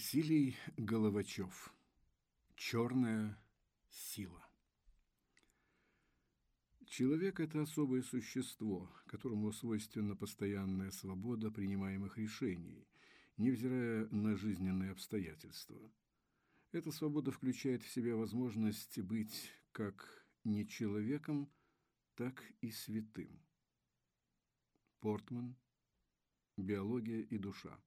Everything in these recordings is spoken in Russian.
Василий Головачев. Черная сила. Человек – это особое существо, которому свойственна постоянная свобода принимаемых решений, невзирая на жизненные обстоятельства. Эта свобода включает в себя возможность быть как не человеком, так и святым. Портман. Биология и душа.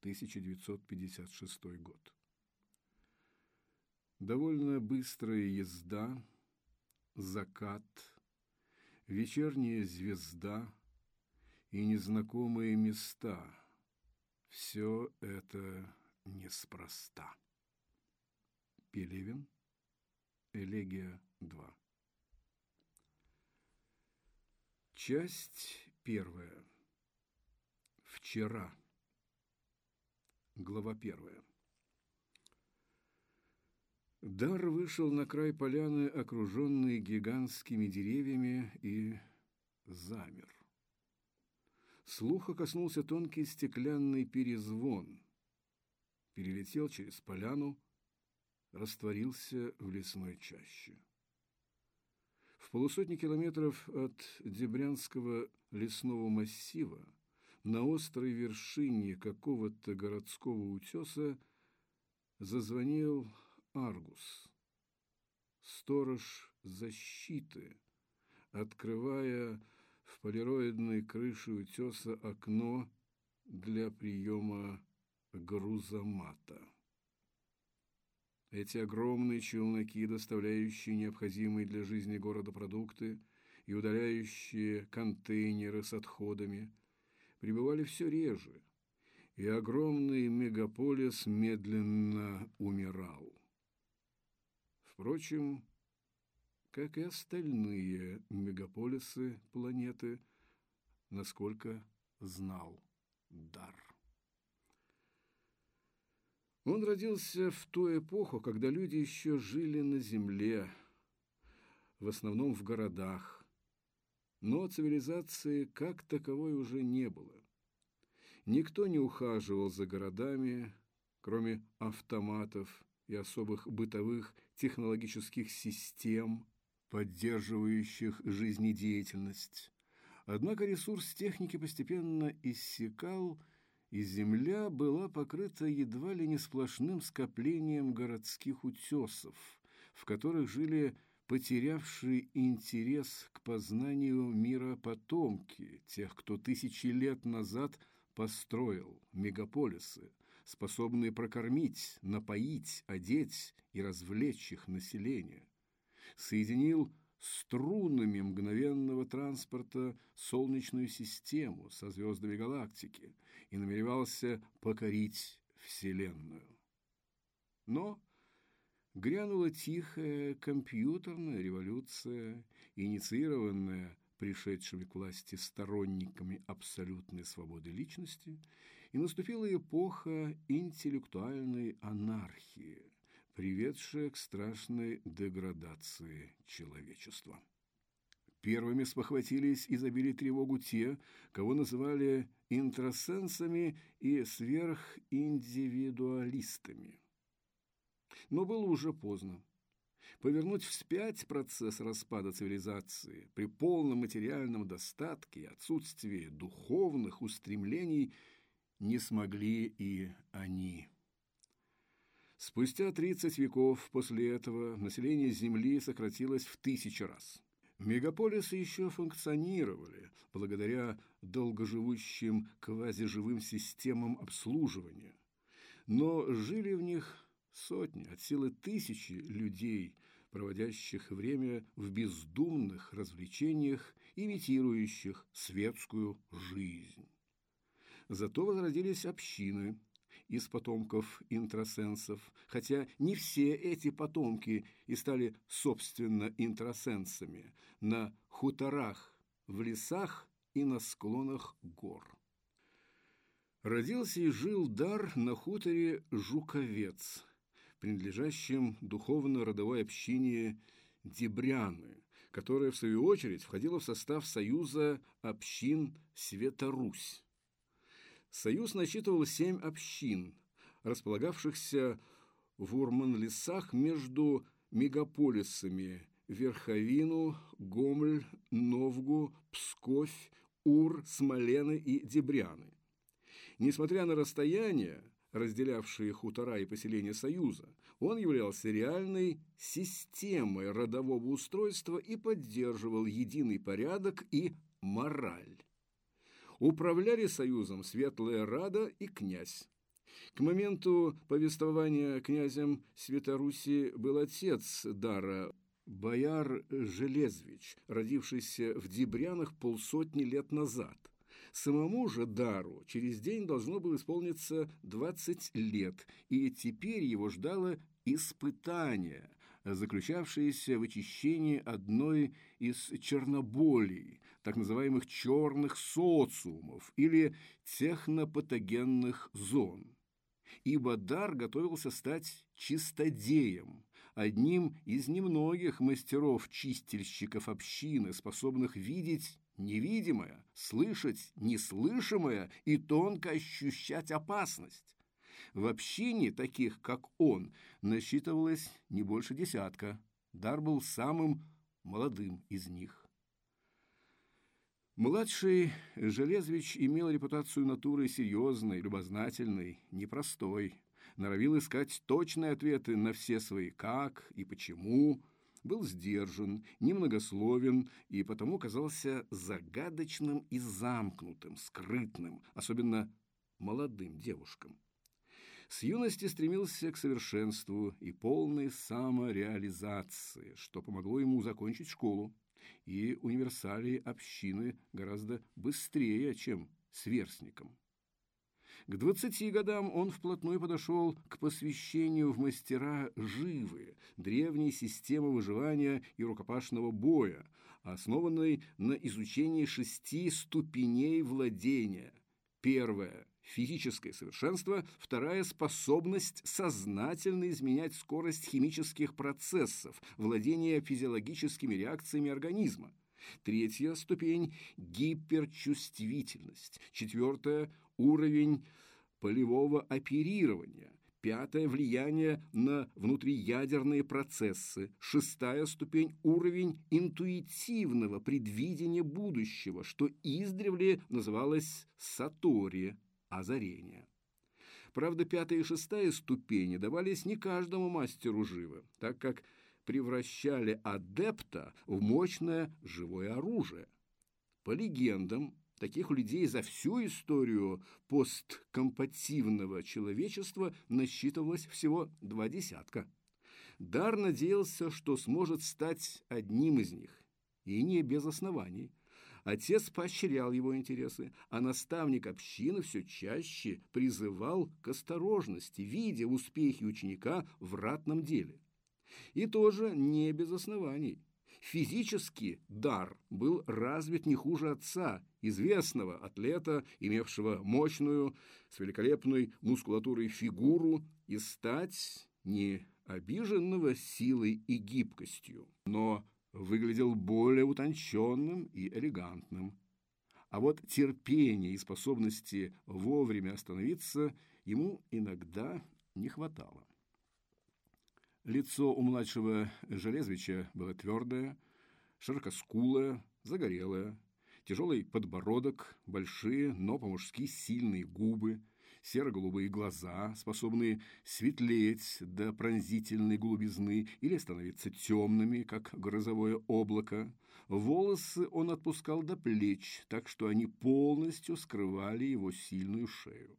1956 год. Довольно быстрая езда, закат, вечерняя звезда и незнакомые места – все это неспроста. Пелевин, Элегия 2. Часть первая. Вчера. Глава первая. Дар вышел на край поляны, окруженный гигантскими деревьями, и замер. Слуха коснулся тонкий стеклянный перезвон. Перелетел через поляну, растворился в лесной чаще. В полусотни километров от Дебрянского лесного массива на острой вершине какого-то городского утеса зазвонил Аргус, сторож защиты, открывая в полироидной крыше утеса окно для приема грузомата. Эти огромные челноки, доставляющие необходимые для жизни города продукты и удаляющие контейнеры с отходами – прибывали все реже, и огромный мегаполис медленно умирал. Впрочем, как и остальные мегаполисы планеты, насколько знал Дар. Он родился в ту эпоху, когда люди еще жили на Земле, в основном в городах, но цивилизации как таковой уже не было. Никто не ухаживал за городами, кроме автоматов и особых бытовых технологических систем, поддерживающих жизнедеятельность. Однако ресурс техники постепенно иссякал, и земля была покрыта едва ли не сплошным скоплением городских утесов, в которых жили потерявшие интерес к познанию мира потомки, тех, кто тысячи лет назад построил мегаполисы, способные прокормить, напоить, одеть и развлечь их население. Соединил струнами мгновенного транспорта Солнечную систему со звездами галактики и намеревался покорить Вселенную. Но грянула тихая компьютерная революция, инициированная пришедшими к власти сторонниками абсолютной свободы личности, и наступила эпоха интеллектуальной анархии, приведшая к страшной деградации человечества. Первыми спохватились и забили тревогу те, кого называли интросенсами и сверхиндивидуалистами – но было уже поздно. Повернуть вспять процесс распада цивилизации при полном материальном достатке и отсутствии духовных устремлений не смогли и они. Спустя 30 веков после этого население Земли сократилось в тысячи раз. Мегаполисы еще функционировали благодаря долгоживущим квазиживым системам обслуживания, но жили в них сотни, от силы тысячи людей, проводящих время в бездумных развлечениях, имитирующих светскую жизнь. Зато возродились общины из потомков интросенсов, хотя не все эти потомки и стали собственно интросенсами на хуторах, в лесах и на склонах гор. Родился и жил дар на хуторе Жуковец, принадлежащим духовно-родовой общине Дебряны, которая, в свою очередь, входила в состав Союза общин Светорусь. Союз насчитывал семь общин, располагавшихся в Урман-лесах между мегаполисами Верховину, Гомль, Новгу, Псковь, Ур, Смолены и Дебряны. Несмотря на расстояние, разделявшие хутора и поселения Союза, он являлся реальной системой родового устройства и поддерживал единый порядок и мораль. Управляли Союзом Светлая Рада и князь. К моменту повествования князем Светоруси был отец Дара, бояр Железвич, родившийся в Дебрянах полсотни лет назад. Самому же Дару через день должно было исполниться 20 лет, и теперь его ждало испытание, заключавшееся в очищении одной из черноболей, так называемых черных социумов или технопатогенных зон. Ибо Дар готовился стать чистодеем, одним из немногих мастеров-чистильщиков общины, способных видеть невидимое, слышать неслышимое и тонко ощущать опасность. В общине таких, как он, насчитывалось не больше десятка. Дар был самым молодым из них. Младший Железвич имел репутацию натуры серьезной, любознательной, непростой. Норовил искать точные ответы на все свои «как» и «почему», был сдержан, немногословен и потому казался загадочным и замкнутым, скрытным, особенно молодым девушкам. С юности стремился к совершенству и полной самореализации, что помогло ему закончить школу и универсалии общины гораздо быстрее, чем сверстникам. К двадцати годам он вплотную подошел к посвящению в мастера живы, древней системы выживания и рукопашного боя, основанной на изучении шести ступеней владения. Первое – физическое совершенство, вторая – способность сознательно изменять скорость химических процессов, владение физиологическими реакциями организма. Третья ступень – гиперчувствительность. Четвертая – уровень полевого оперирования. Пятое – влияние на внутриядерные процессы. Шестая ступень – уровень интуитивного предвидения будущего, что издревле называлось сатори – озарение. Правда, пятая и шестая ступени давались не каждому мастеру живо, так как превращали адепта в мощное живое оружие. По легендам, Таких людей за всю историю посткомпативного человечества насчитывалось всего два десятка. Дар надеялся, что сможет стать одним из них, и не без оснований. Отец поощрял его интересы, а наставник общины все чаще призывал к осторожности, видя успехи ученика в ратном деле. И тоже не без оснований. Физически дар был развит не хуже отца, известного атлета, имевшего мощную, с великолепной мускулатурой фигуру, и стать не обиженного силой и гибкостью, но выглядел более утонченным и элегантным. А вот терпения и способности вовремя остановиться ему иногда не хватало. Лицо у младшего Железвича было твердое, широкоскулое, загорелое, тяжелый подбородок, большие, но по-мужски сильные губы, серо-голубые глаза, способные светлеть до пронзительной голубизны или становиться темными, как грозовое облако. Волосы он отпускал до плеч, так что они полностью скрывали его сильную шею.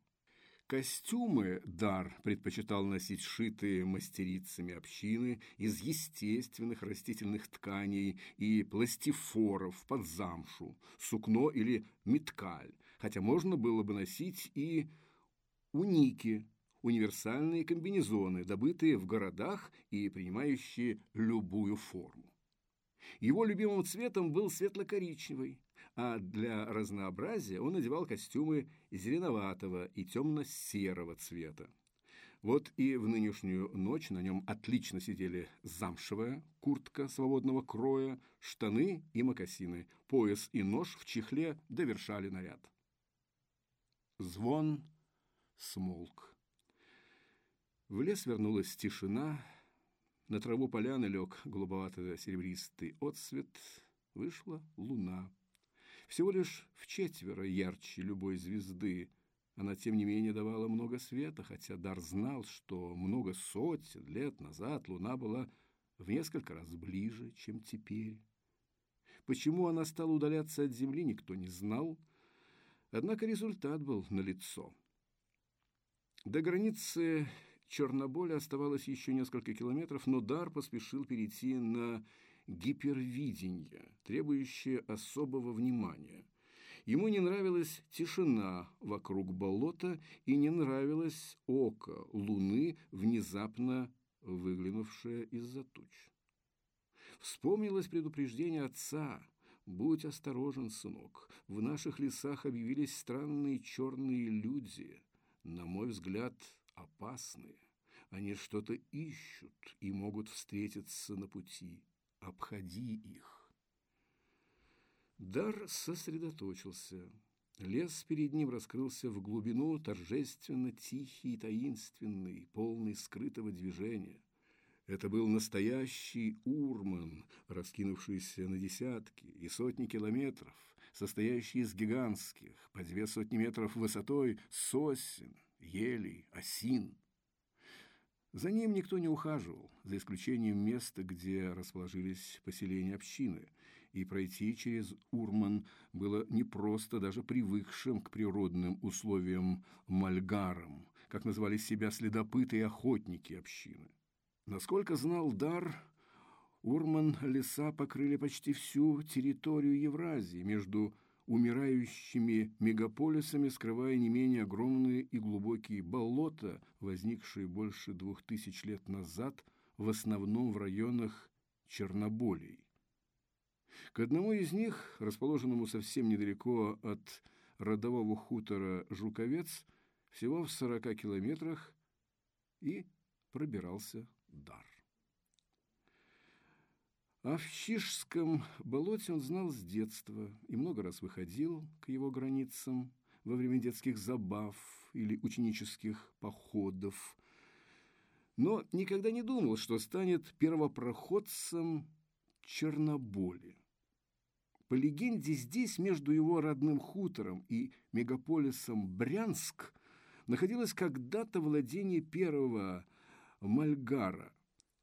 Костюмы Дар предпочитал носить сшитые мастерицами общины из естественных растительных тканей и пластифоров под замшу, сукно или меткаль, хотя можно было бы носить и уники, универсальные комбинезоны, добытые в городах и принимающие любую форму. Его любимым цветом был светло-коричневый, а для разнообразия он надевал костюмы зеленоватого и темно-серого цвета. Вот и в нынешнюю ночь на нем отлично сидели замшевая куртка свободного кроя, штаны и мокасины, пояс и нож в чехле довершали наряд. Звон смолк. В лес вернулась тишина, на траву поляны лег голубовато-серебристый отсвет, вышла луна. Всего лишь в четверо ярче любой звезды, она, тем не менее, давала много света, хотя Дар знал, что много сотен лет назад луна была в несколько раз ближе, чем теперь. Почему она стала удаляться от Земли, никто не знал, однако результат был налицо. До границы Черноболя оставалось еще несколько километров, но Дар поспешил перейти на гипервидение, требующее особого внимания. Ему не нравилась тишина вокруг болота и не нравилось око луны, внезапно выглянувшее из-за туч. Вспомнилось предупреждение отца «Будь осторожен, сынок, в наших лесах объявились странные черные люди, на мой взгляд, опасные. Они что-то ищут и могут встретиться на пути. Обходи их. Дар сосредоточился. Лес перед ним раскрылся в глубину, торжественно тихий и таинственный, полный скрытого движения. Это был настоящий урман, раскинувшийся на десятки и сотни километров, состоящий из гигантских, по две сотни метров высотой, сосен, елей, осин. За ним никто не ухаживал, за исключением места, где расположились поселения общины, и пройти через Урман было непросто даже привыкшим к природным условиям мальгарам, как называли себя следопыты и охотники общины. Насколько знал Дар, Урман леса покрыли почти всю территорию Евразии между умирающими мегаполисами, скрывая не менее огромные и глубокие болота, возникшие больше двух тысяч лет назад, в основном в районах Черноболий. К одному из них, расположенному совсем недалеко от родового хутора Жуковец, всего в сорока километрах, и пробирался дар. О Вщишском болоте он знал с детства и много раз выходил к его границам во время детских забав или ученических походов, но никогда не думал, что станет первопроходцем Черноболи. По легенде, здесь между его родным хутором и мегаполисом Брянск находилось когда-то владение первого Мальгара,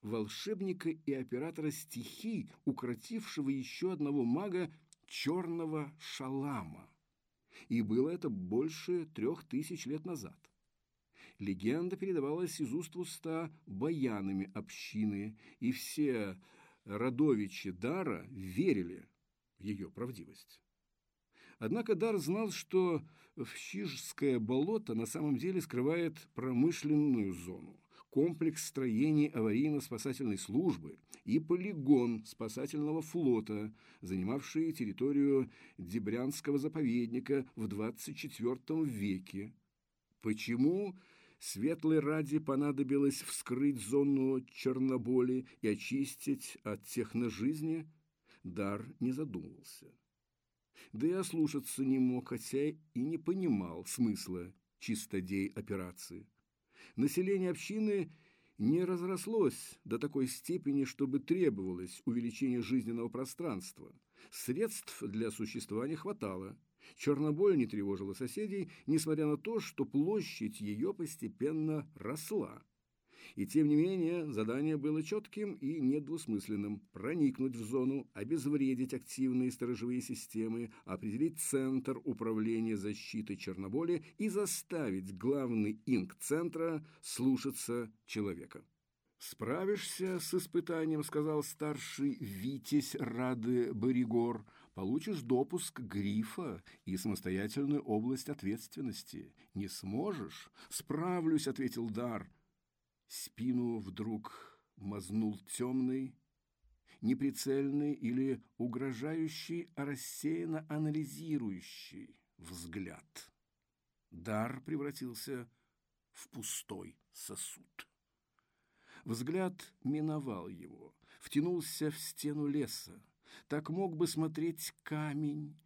волшебника и оператора стихий, укротившего еще одного мага черного шалама. И было это больше трех тысяч лет назад. Легенда передавалась из уст в уста баянами общины, и все родовичи Дара верили в ее правдивость. Однако Дар знал, что Вщижское болото на самом деле скрывает промышленную зону, комплекс строений аварийно-спасательной службы и полигон спасательного флота, занимавшие территорию Дебрянского заповедника в 24 веке. Почему Светлой ради понадобилось вскрыть зону Черноболи и очистить от техножизни, Дар не задумывался. Да и ослушаться не мог, хотя и не понимал смысла чистодей операции. Население общины не разрослось до такой степени, чтобы требовалось увеличение жизненного пространства. Средств для существования хватало. Черноболь не тревожила соседей, несмотря на то, что площадь ее постепенно росла. И тем не менее задание было четким и недвусмысленным – проникнуть в зону, обезвредить активные сторожевые системы, определить центр управления защитой Черноболи и заставить главный инк центра слушаться человека. «Справишься с испытанием», — сказал старший Витязь Рады Боригор, «получишь допуск грифа и самостоятельную область ответственности. Не сможешь?» «Справлюсь», — ответил Дар. Спину вдруг мазнул темный, неприцельный или угрожающий, а рассеянно анализирующий взгляд. Дар превратился в пустой сосуд. Взгляд миновал его, втянулся в стену леса. Так мог бы смотреть камень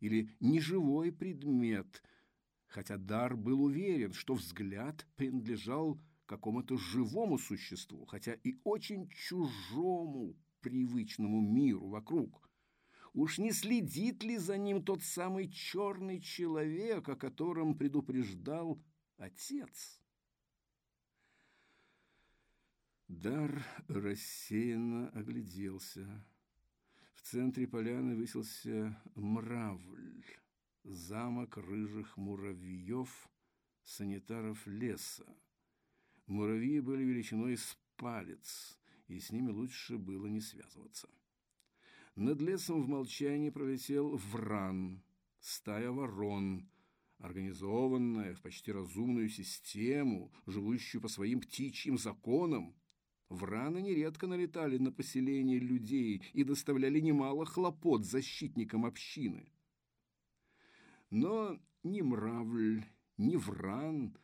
или неживой предмет, хотя Дар был уверен, что взгляд принадлежал какому-то живому существу, хотя и очень чужому привычному миру вокруг. Уж не следит ли за ним тот самый черный человек, о котором предупреждал отец? Дар рассеянно огляделся. В центре поляны высился мравль, замок рыжих муравьев, санитаров леса. Муравьи были величиной с палец, и с ними лучше было не связываться. Над лесом в молчании пролетел вран, стая ворон, организованная в почти разумную систему, живущую по своим птичьим законам. Враны нередко налетали на поселение людей и доставляли немало хлопот защитникам общины. Но ни мравль, ни вран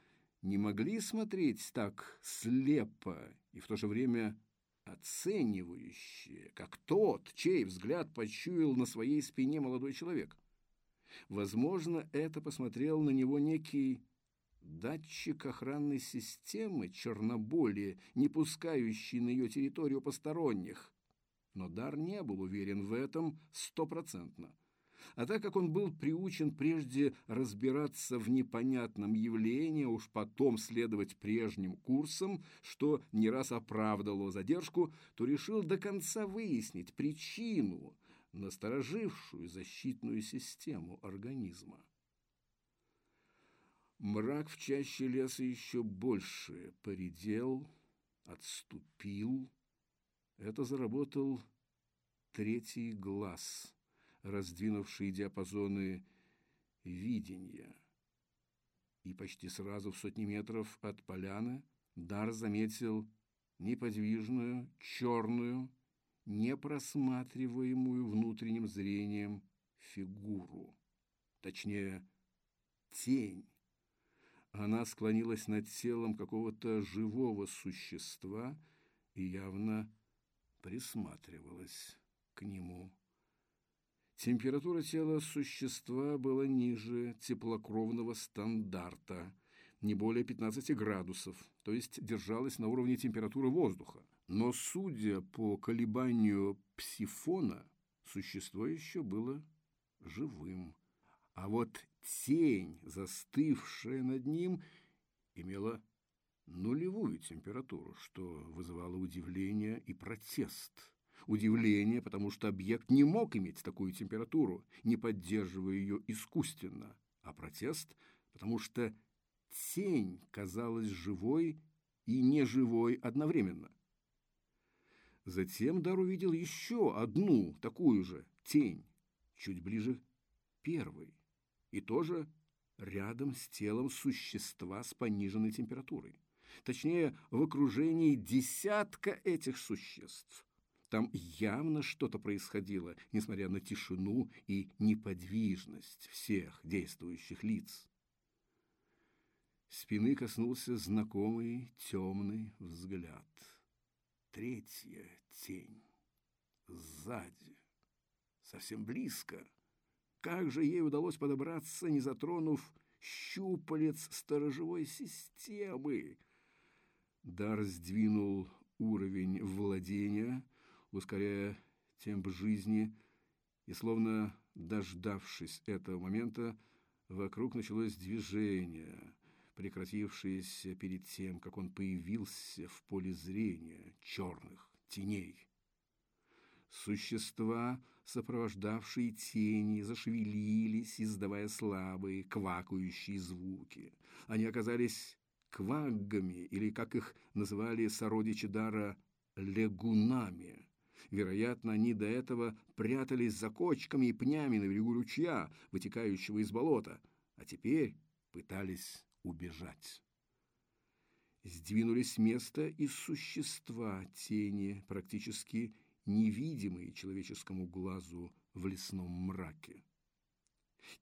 не могли смотреть так слепо и в то же время оценивающе, как тот, чей взгляд почуял на своей спине молодой человек. Возможно, это посмотрел на него некий Датчик охранной системы Черноболия, не пускающий на ее территорию посторонних. Но Дар не был уверен в этом стопроцентно. А так как он был приучен прежде разбираться в непонятном явлении, уж потом следовать прежним курсам, что не раз оправдывало задержку, то решил до конца выяснить причину, насторожившую защитную систему организма. Мрак в чаще леса еще больше поредел, отступил. Это заработал третий глаз, раздвинувший диапазоны видения. И почти сразу в сотни метров от поляны Дар заметил неподвижную, черную, непросматриваемую внутренним зрением фигуру. Точнее, тень она склонилась над телом какого-то живого существа и явно присматривалась к нему. Температура тела существа была ниже теплокровного стандарта, не более 15 градусов, то есть держалась на уровне температуры воздуха. Но, судя по колебанию псифона, существо еще было живым. А вот тень, застывшая над ним, имела нулевую температуру, что вызывало удивление и протест. Удивление, потому что объект не мог иметь такую температуру, не поддерживая ее искусственно, а протест, потому что тень казалась живой и неживой одновременно. Затем Дар увидел еще одну такую же тень, чуть ближе первой и тоже рядом с телом существа с пониженной температурой. Точнее, в окружении десятка этих существ. Там явно что-то происходило, несмотря на тишину и неподвижность всех действующих лиц. Спины коснулся знакомый темный взгляд. Третья тень. Сзади. Совсем близко. Как же ей удалось подобраться, не затронув щупалец сторожевой системы? Дар сдвинул уровень владения, ускоряя темп жизни, и, словно дождавшись этого момента, вокруг началось движение, прекратившееся перед тем, как он появился в поле зрения черных теней. Существа сопровождавшие тени, зашевелились, издавая слабые, квакающие звуки. Они оказались кваггами, или, как их называли сородичи Дара, легунами. Вероятно, они до этого прятались за кочками и пнями на берегу ручья, вытекающего из болота, а теперь пытались убежать. Сдвинулись с места и существа тени, практически невидимые человеческому глазу в лесном мраке.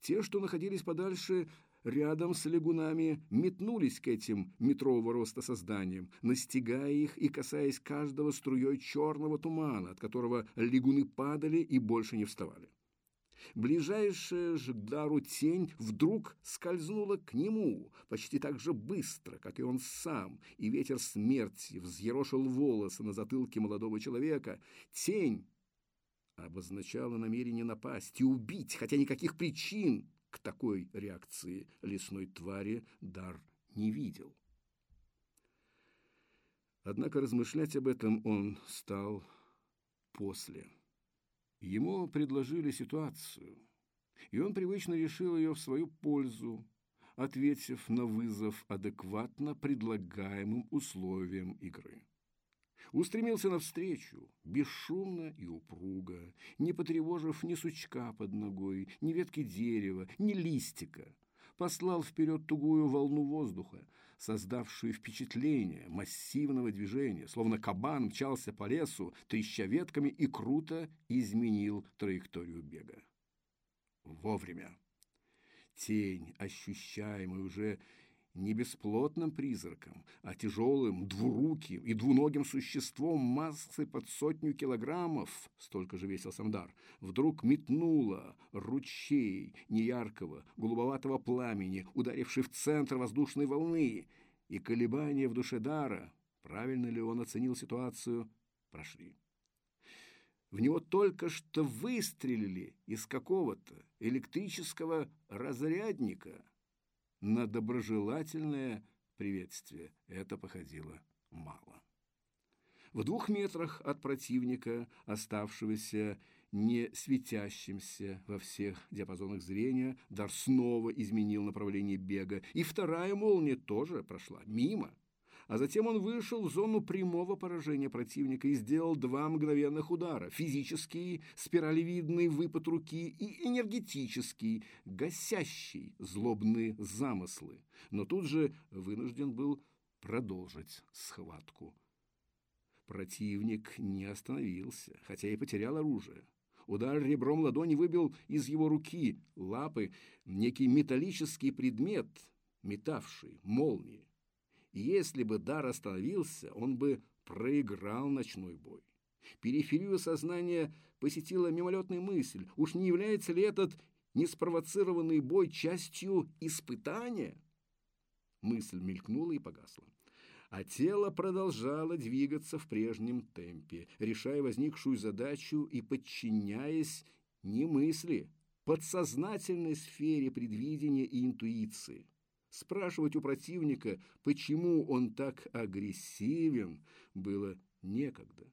Те, что находились подальше, рядом с лягунами, метнулись к этим метрового роста созданиям, настигая их и касаясь каждого струей черного тумана, от которого лягуны падали и больше не вставали. Ближайшая же к дару тень вдруг скользнула к нему, почти так же быстро, как и он сам, и ветер смерти взъерошил волосы на затылке молодого человека. Тень обозначала намерение напасть и убить, хотя никаких причин к такой реакции лесной твари дар не видел. Однако размышлять об этом он стал после. Ему предложили ситуацию, и он привычно решил ее в свою пользу, ответив на вызов адекватно предлагаемым условиям игры. Устремился навстречу, бесшумно и упруго, не потревожив ни сучка под ногой, ни ветки дерева, ни листика, послал вперед тугую волну воздуха, создавшую впечатление массивного движения, словно кабан мчался по лесу, треща ветками и круто изменил траекторию бега. Вовремя. Тень, ощущаемая уже не бесплотным призраком, а тяжелым, двуруким и двуногим существом массой под сотню килограммов, столько же весил Самдар, вдруг метнула ручей неяркого, голубоватого пламени, ударивший в центр воздушной волны, и колебания в душе Дара, правильно ли он оценил ситуацию, прошли. В него только что выстрелили из какого-то электрического разрядника – на доброжелательное приветствие это походило мало. В двух метрах от противника, оставшегося не светящимся во всех диапазонах зрения, Дар снова изменил направление бега, и вторая молния тоже прошла мимо а затем он вышел в зону прямого поражения противника и сделал два мгновенных удара – физический, спиралевидный выпад руки и энергетический, гасящий злобные замыслы. Но тут же вынужден был продолжить схватку. Противник не остановился, хотя и потерял оружие. Удар ребром ладони выбил из его руки, лапы, некий металлический предмет, метавший молнии. Если бы дар остановился, он бы проиграл ночной бой. Периферию сознания посетила мимолетная мысль, уж не является ли этот неспровоцированный бой частью испытания? Мысль мелькнула и погасла. А тело продолжало двигаться в прежнем темпе, решая возникшую задачу и подчиняясь не мысли, подсознательной сфере предвидения и интуиции. Спрашивать у противника, почему он так агрессивен, было некогда.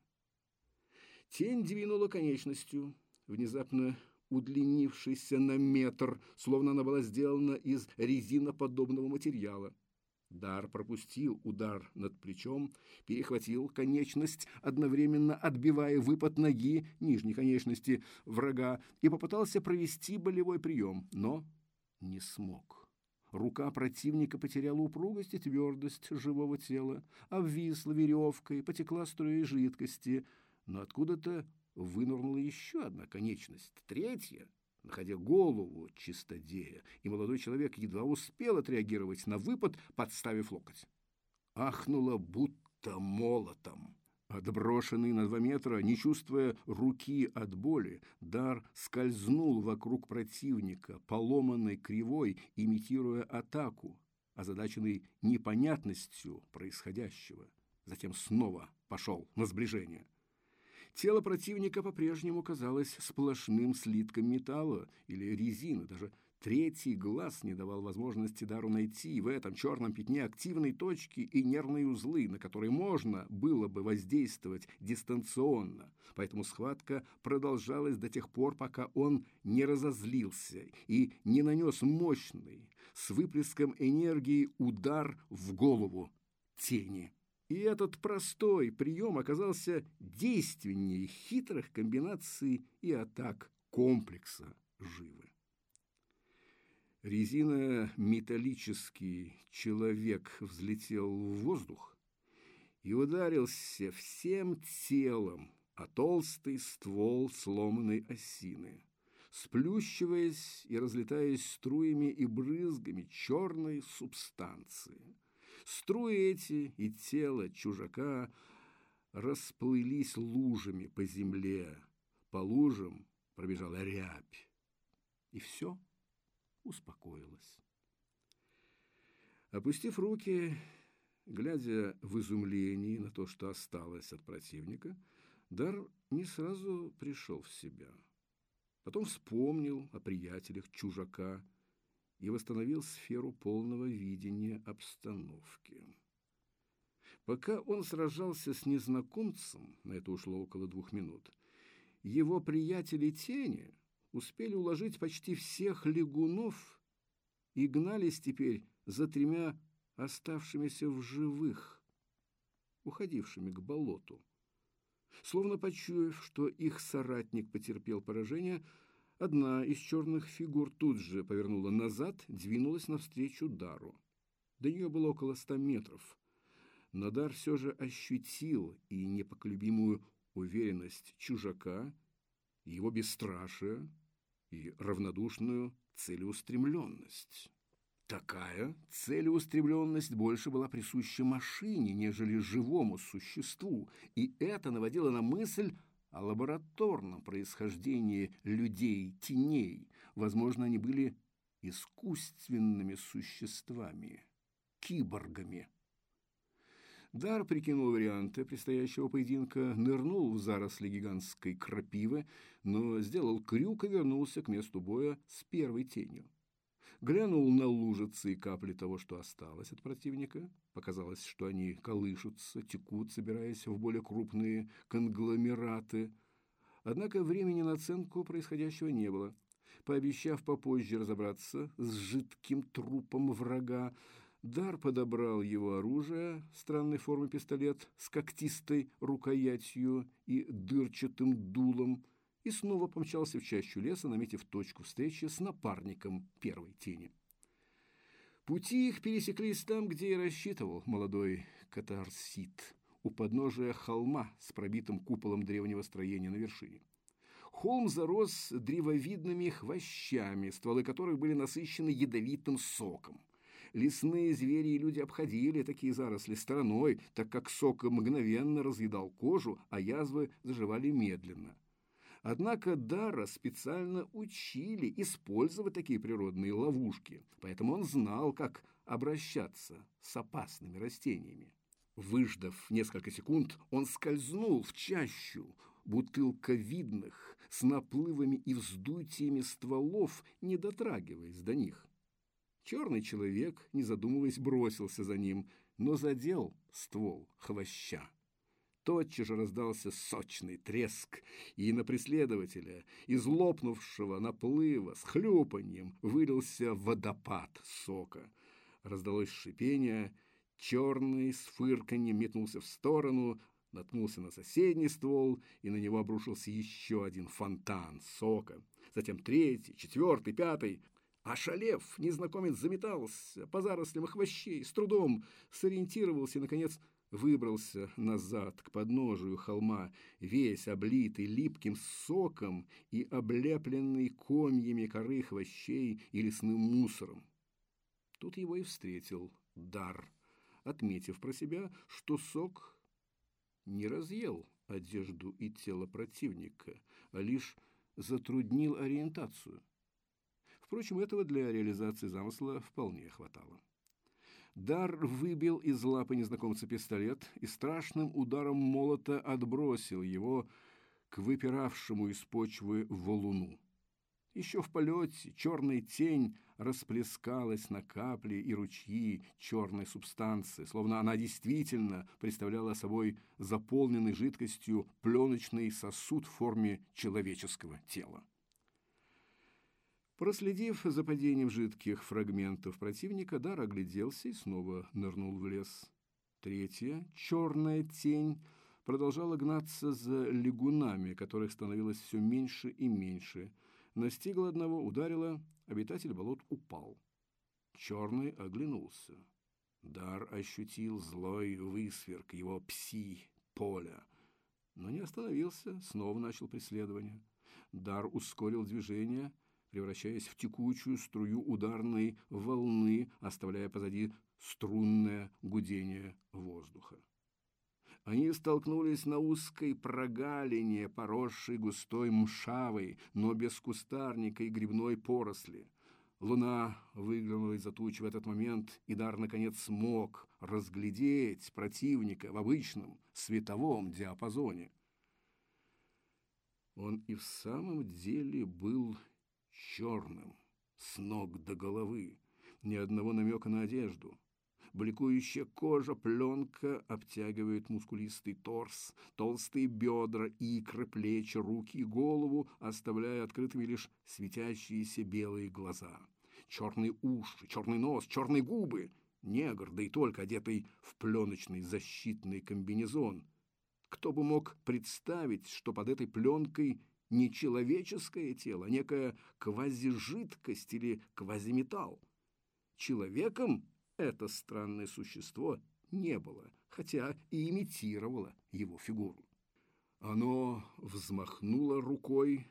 Тень двинула конечностью, внезапно удлинившейся на метр, словно она была сделана из резиноподобного материала. Дар пропустил удар над плечом, перехватил конечность, одновременно отбивая выпад ноги нижней конечности врага и попытался провести болевой прием, но не смог. Рука противника потеряла упругость и твердость живого тела, обвисла веревкой, потекла струей жидкости, но откуда-то вынырнула еще одна конечность, третья, находя голову чистодея, и молодой человек едва успел отреагировать на выпад, подставив локоть. Ахнула будто молотом. Отброшенный на два метра, не чувствуя руки от боли, дар скользнул вокруг противника, поломанной кривой, имитируя атаку, озадаченный непонятностью происходящего. Затем снова пошел на сближение. Тело противника по-прежнему казалось сплошным слитком металла или резины, даже Третий глаз не давал возможности Дару найти в этом черном пятне активные точки и нервные узлы, на которые можно было бы воздействовать дистанционно. Поэтому схватка продолжалась до тех пор, пока он не разозлился и не нанес мощный, с выплеском энергии удар в голову тени. И этот простой прием оказался действеннее хитрых комбинаций и атак комплекса живы. Резино-металлический человек взлетел в воздух и ударился всем телом о толстый ствол сломанной осины, сплющиваясь и разлетаясь струями и брызгами черной субстанции. Струи эти и тело чужака расплылись лужами по земле, по лужам пробежала рябь. И все успокоилось. Опустив руки, глядя в изумлении на то, что осталось от противника, Дар не сразу пришел в себя. Потом вспомнил о приятелях чужака и восстановил сферу полного видения обстановки. Пока он сражался с незнакомцем, на это ушло около двух минут, его приятели тени успели уложить почти всех лягунов и гнались теперь за тремя оставшимися в живых, уходившими к болоту. Словно почуяв, что их соратник потерпел поражение, одна из черных фигур тут же повернула назад, двинулась навстречу Дару. До нее было около ста метров. Но Дар все же ощутил и непоколебимую уверенность чужака, его бесстрашие и равнодушную целеустремленность. Такая целеустремленность больше была присуща машине, нежели живому существу, и это наводило на мысль о лабораторном происхождении людей-теней. Возможно, они были искусственными существами, киборгами. Дар прикинул варианты предстоящего поединка, нырнул в заросли гигантской крапивы, но сделал крюк и вернулся к месту боя с первой тенью глянул на лужицы и капли того, что осталось от противника. Показалось, что они колышутся, текут, собираясь в более крупные конгломераты. Однако времени на оценку происходящего не было. Пообещав попозже разобраться с жидким трупом врага, Дар подобрал его оружие, странной формы пистолет с когтистой рукоятью и дырчатым дулом, и снова помчался в чащу леса, наметив точку встречи с напарником первой тени. Пути их пересеклись там, где и рассчитывал молодой катарсит, у подножия холма с пробитым куполом древнего строения на вершине. Холм зарос древовидными хвощами, стволы которых были насыщены ядовитым соком. Лесные звери и люди обходили такие заросли стороной, так как сок мгновенно разъедал кожу, а язвы заживали медленно – Однако Дара специально учили использовать такие природные ловушки, поэтому он знал, как обращаться с опасными растениями. Выждав несколько секунд, он скользнул в чащу бутылковидных с наплывами и вздутиями стволов, не дотрагиваясь до них. Черный человек, не задумываясь, бросился за ним, но задел ствол хвоща тотчас же раздался сочный треск, и на преследователя, из лопнувшего наплыва с хлюпаньем вылился водопад сока. Раздалось шипение, черный с фырканьем метнулся в сторону, наткнулся на соседний ствол, и на него обрушился еще один фонтан сока. Затем третий, четвертый, пятый. Ошалев, незнакомец заметался по зарослям хвощей, с трудом сориентировался и, наконец, выбрался назад к подножию холма, весь облитый липким соком и облепленный комьями коры хвощей и лесным мусором. Тут его и встретил дар, отметив про себя, что сок не разъел одежду и тело противника, а лишь затруднил ориентацию. Впрочем, этого для реализации замысла вполне хватало. Дар выбил из лапы незнакомца пистолет и страшным ударом молота отбросил его к выпиравшему из почвы валуну. Еще в полете черная тень расплескалась на капли и ручьи черной субстанции, словно она действительно представляла собой заполненный жидкостью пленочный сосуд в форме человеческого тела. Проследив за падением жидких фрагментов противника, Дар огляделся и снова нырнул в лес. Третья, черная тень, продолжала гнаться за лягунами, которых становилось все меньше и меньше. Настигла одного, ударила, обитатель болот упал. Черный оглянулся. Дар ощутил злой высверк его пси-поля, но не остановился, снова начал преследование. Дар ускорил движение – превращаясь в текучую струю ударной волны, оставляя позади струнное гудение воздуха. Они столкнулись на узкой прогалине, поросшей густой мшавой, но без кустарника и грибной поросли. Луна выглянула из-за туч в этот момент, и Дар наконец смог разглядеть противника в обычном световом диапазоне. Он и в самом деле был черным, с ног до головы, ни одного намека на одежду. Бликующая кожа, пленка обтягивает мускулистый торс, толстые бедра, икры, плечи, руки и голову, оставляя открытыми лишь светящиеся белые глаза. Черные уши, черный нос, черные губы. Негр, да и только одетый в пленочный защитный комбинезон. Кто бы мог представить, что под этой пленкой не человеческое тело, а некая квазижидкость или квазиметалл. Человеком это странное существо не было, хотя и имитировало его фигуру. Оно взмахнуло рукой,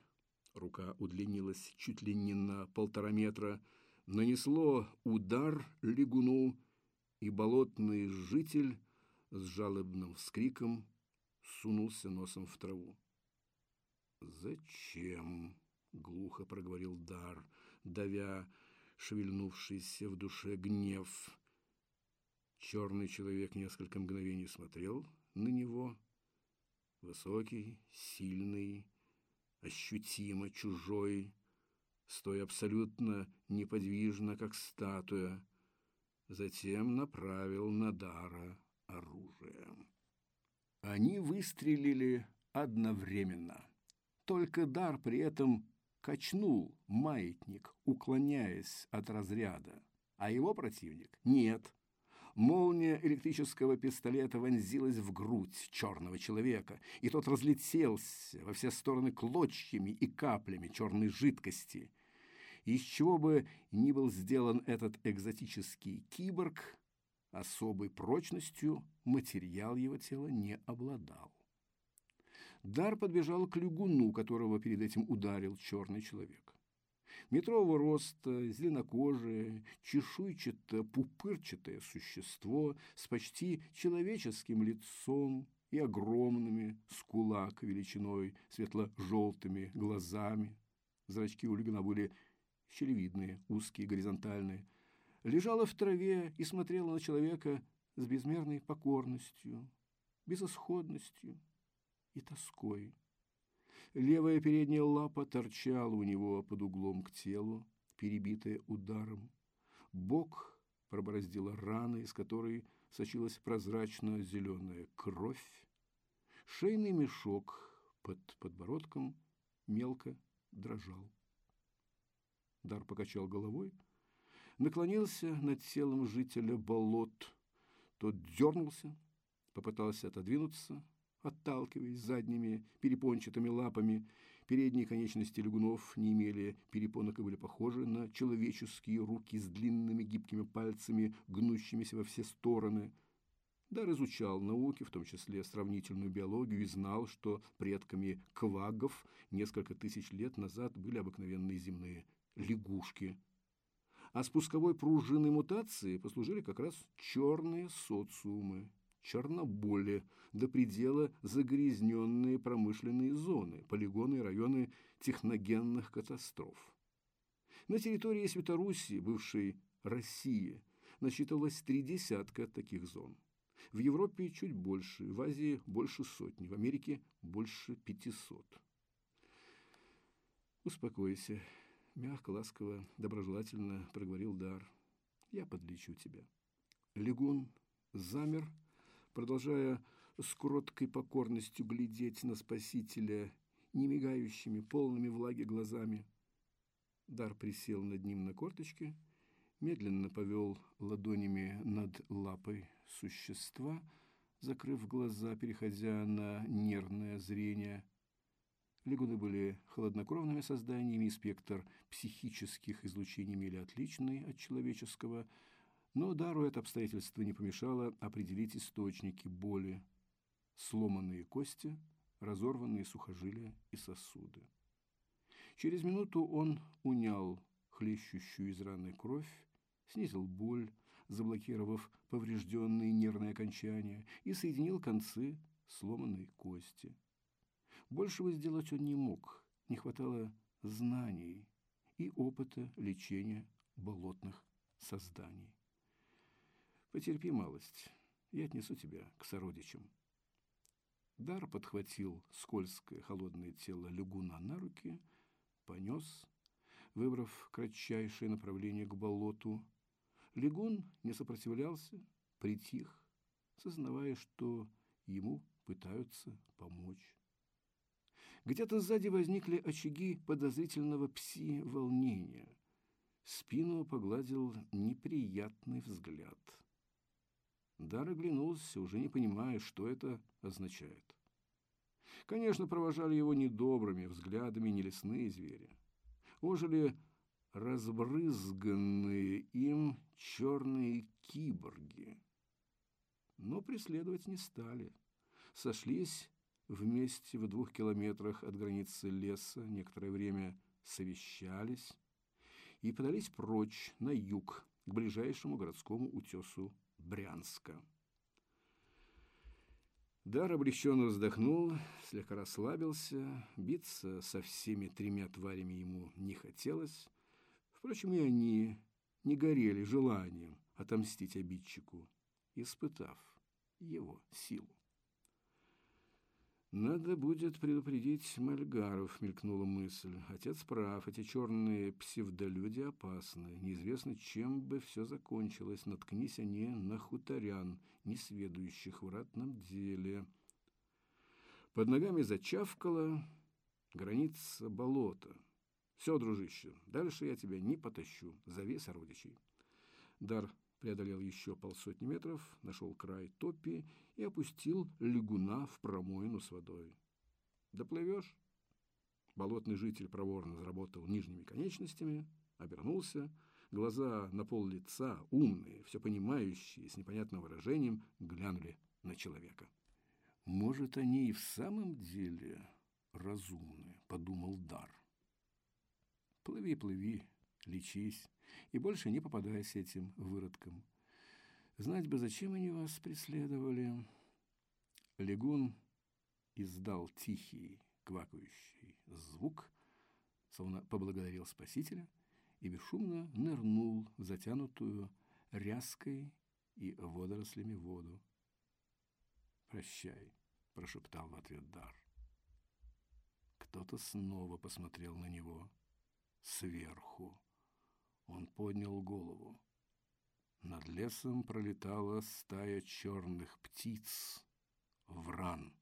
рука удлинилась чуть ли не на полтора метра, нанесло удар лягуну, и болотный житель с жалобным вскриком сунулся носом в траву. «Зачем?» — глухо проговорил Дар, давя шевельнувшийся в душе гнев. Черный человек несколько мгновений смотрел на него. Высокий, сильный, ощутимо чужой, стоя абсолютно неподвижно, как статуя. Затем направил на Дара оружие. Они выстрелили одновременно. Только Дар при этом качнул маятник, уклоняясь от разряда, а его противник – нет. Молния электрического пистолета вонзилась в грудь черного человека, и тот разлетелся во все стороны клочьями и каплями черной жидкости. Из чего бы ни был сделан этот экзотический киборг, особой прочностью материал его тела не обладал. Дар подбежал к лягуну, которого перед этим ударил черный человек. Метрового роста, зеленокожее, чешуйчато-пупырчатое существо с почти человеческим лицом и огромными с кулак величиной светло-желтыми глазами. Зрачки у лягуна были щелевидные, узкие, горизонтальные. Лежала в траве и смотрела на человека с безмерной покорностью, безысходностью, и тоской. Левая передняя лапа торчала у него под углом к телу, перебитая ударом. Бок пробороздила рана, из которой сочилась прозрачно-зеленая кровь. Шейный мешок под подбородком мелко дрожал. Дар покачал головой, наклонился над телом жителя болот. Тот дернулся, попытался отодвинуться, отталкиваясь задними перепончатыми лапами. Передние конечности лягунов не имели перепонок и были похожи на человеческие руки с длинными гибкими пальцами, гнущимися во все стороны. Дар изучал науки, в том числе сравнительную биологию, и знал, что предками квагов несколько тысяч лет назад были обыкновенные земные лягушки. А спусковой пружиной мутации послужили как раз черные социумы, Черноболе, до предела загрязненные промышленные зоны, полигоны и районы техногенных катастроф. На территории Светоруссии, бывшей России, насчитывалось три десятка таких зон. В Европе чуть больше, в Азии больше сотни, в Америке больше пятисот. «Успокойся», – мягко, ласково, доброжелательно проговорил Дар. «Я подлечу тебя». Легун замер, – продолжая с кроткой покорностью глядеть на Спасителя немигающими, полными влаги глазами. Дар присел над ним на корточки, медленно повел ладонями над лапой существа, закрыв глаза, переходя на нервное зрение. Лягуны были холоднокровными созданиями, спектр психических излучений имели отличный от человеческого – но Дару это обстоятельство не помешало определить источники боли. Сломанные кости, разорванные сухожилия и сосуды. Через минуту он унял хлещущую из раны кровь, снизил боль, заблокировав поврежденные нервные окончания, и соединил концы сломанной кости. Большего сделать он не мог, не хватало знаний и опыта лечения болотных созданий. Потерпи малость, я отнесу тебя к сородичам. Дар подхватил скользкое холодное тело лягуна на руки, понес, выбрав кратчайшее направление к болоту. Лягун не сопротивлялся, притих, сознавая, что ему пытаются помочь. Где-то сзади возникли очаги подозрительного пси-волнения. Спину погладил неприятный взгляд. Дар оглянулся, уже не понимая, что это означает. Конечно, провожали его недобрыми взглядами не лесные звери. Ожили разбрызганные им черные киборги. Но преследовать не стали. Сошлись вместе в двух километрах от границы леса, некоторое время совещались и подались прочь на юг, к ближайшему городскому утесу Брянска. Дар облегченно вздохнул, слегка расслабился, биться со всеми тремя тварями ему не хотелось. Впрочем, и они не горели желанием отомстить обидчику, испытав его силу. «Надо будет предупредить Мальгаров», — мелькнула мысль. «Отец прав, эти черные псевдолюди опасны. Неизвестно, чем бы все закончилось. Наткнись они на хуторян, несведущих в ратном деле». Под ногами зачавкало граница болота. «Все, дружище, дальше я тебя не потащу. Зови сородичей». Дар преодолел еще полсотни метров, нашел край топи и опустил лягуна в промоину с водой. «Доплывешь?» Болотный житель проворно заработал нижними конечностями, обернулся, глаза на пол лица, умные, все понимающие, с непонятным выражением, глянули на человека. «Может, они и в самом деле разумны», — подумал Дар. «Плыви, плыви, лечись и больше не попадайся этим выродкам. Знать бы, зачем они вас преследовали. Легун издал тихий, квакающий звук, словно поблагодарил спасителя и бесшумно нырнул в затянутую ряской и водорослями воду. «Прощай», — прошептал в ответ Дар. Кто-то снова посмотрел на него сверху. Он поднял голову. Над лесом пролетала стая черных птиц. Вран.